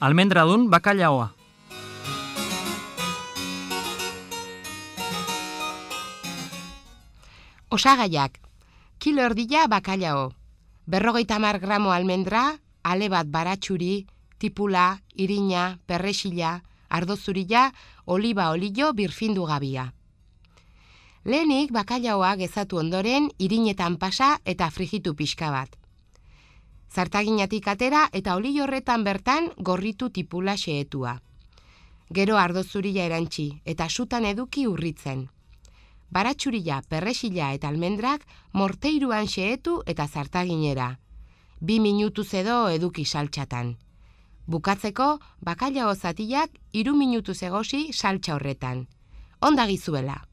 Almendradun bakailaoa. Osagaiak, kilo erdila bakailao. Berrogeita mar gramo almendra, ale bat baratxuri, tipula, irina, perresila, ardozurila, oliba olio birfindu gabia. Lehenik bakailaoa gezatu ondoren irinetan pasa eta frigitu pixka bat. Zartaginatik atera eta oli horretan bertan gorritu tipula xeetua. Gero ardozurila erantzi eta sutan eduki urritzen. Baratxurila, perresila eta almendrak morteiruan xeetu eta zartaginera. Bi minutu edo eduki saltxatan. Bukatzeko, bakaila zatiak iru minutu zegosi saltxa horretan. Onda gizuela.